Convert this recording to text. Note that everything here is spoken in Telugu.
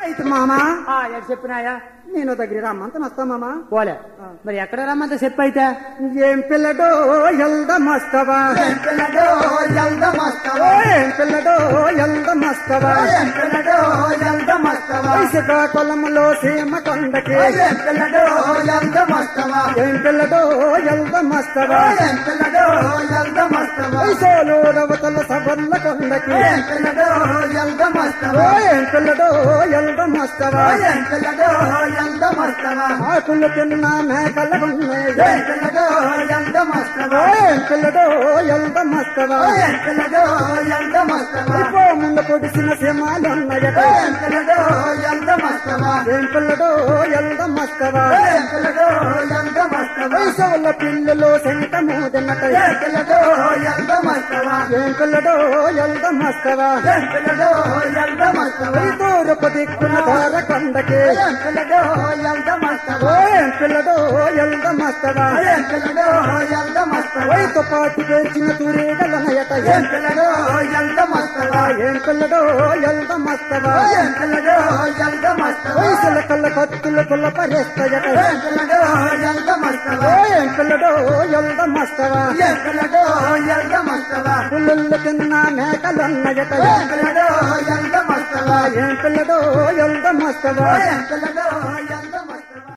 అయితే మామా? ఎటు చెప్పినాయా? నేను దగ్గర రమ్మంత వస్తా మామా? పోలే. మరి ఎక్కడ రమ్మంత చెప్పు అయితే. ఏం పిల్లడో ఎల్ద మస్తవా ఏం పిల్లడో ఎల్ద మస్తవా ఏం పిల్లడో ఎల్ద మస్తవా ఏం పిల్లడో ఎల్ద మస్తవా శ్రీకాకుళంలో సీమ కొండకి. ఏం పిల్లడో ఎల్ద మస్తవా ఏం పిల్లడో ఎల్ద మస్తవా ఏం పిల్లడో ఎల్ద మస్తవా సోలు రవతల సబర్ల కొండకి పిల్లడో ఎల్ద మస్తవా ఎల్ద ఎల్ద ఆకులు తిన్న మేకల ఉన్నాయి పిల్లడో ఎల్ద మస్తవా ఎల్ద ఎల్ద ఇప్పో ముందు పొడిసిన సింహాలున్నాయట ఏం పిల్లడో ఎల్ద మస్తవా ఎల్ద ఎల్ద వయసుల పిల్లలు ఎల్ద పిల్లడో ఎల్ద మస్తవా పిల్లడో ఎల్ద మస్తవా తూర్పు దిక్కున ధర కొండకి పిల్లడో ఎల్ద మస్తవా పిల్లడో ఎల్ద మస్తవా పిల్లడో ఎల్ద మస్తవా పాటు పేర్చిన తూరేగలనయట పిల్లడో ఎల్ద మస్తవా పిల్లడో ఎల్ద మస్తవా పిల్లడో ఎల్ద మస్తవా కళ్ళ కత్తుల కుల్ల పరిస్తయట పిల్లడో ఎల్ద మస్తవా పిల్లడో ఎల్ద మస్తవా ఎల్ద మస్తవా పుల్లుళ్ళు తిన్న మేకలున్నయట ఏం పిల్లడో ఎల్ద మస్తవా ఎంపిల్లడో